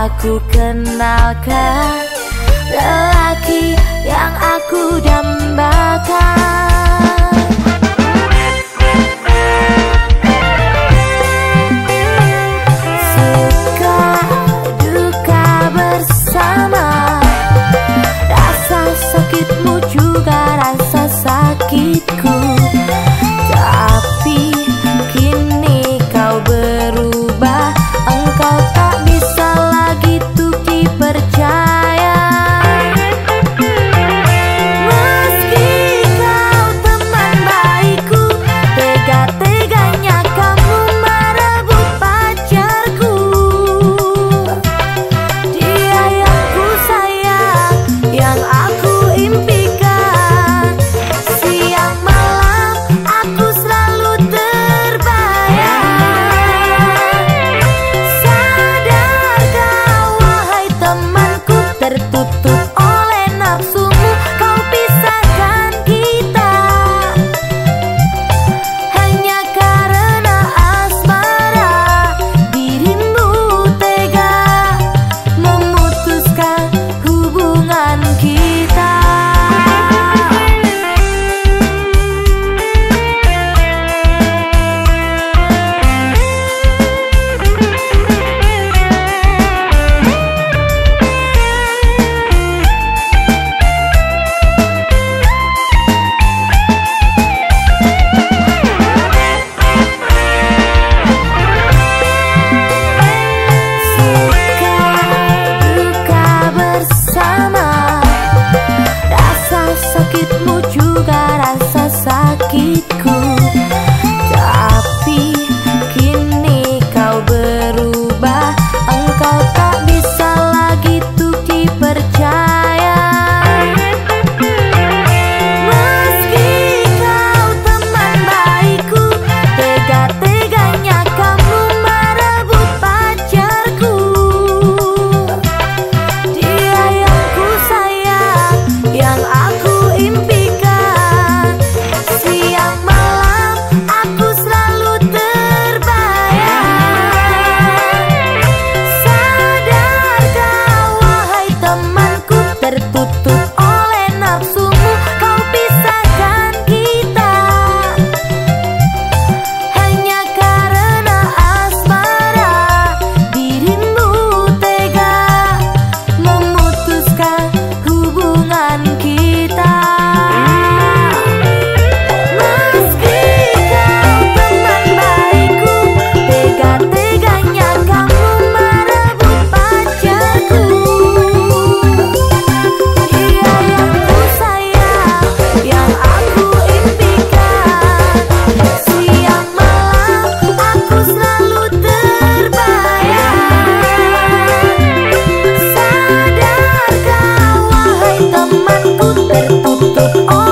aku kenalkan. Lelaki yang aku dambakan tutup oh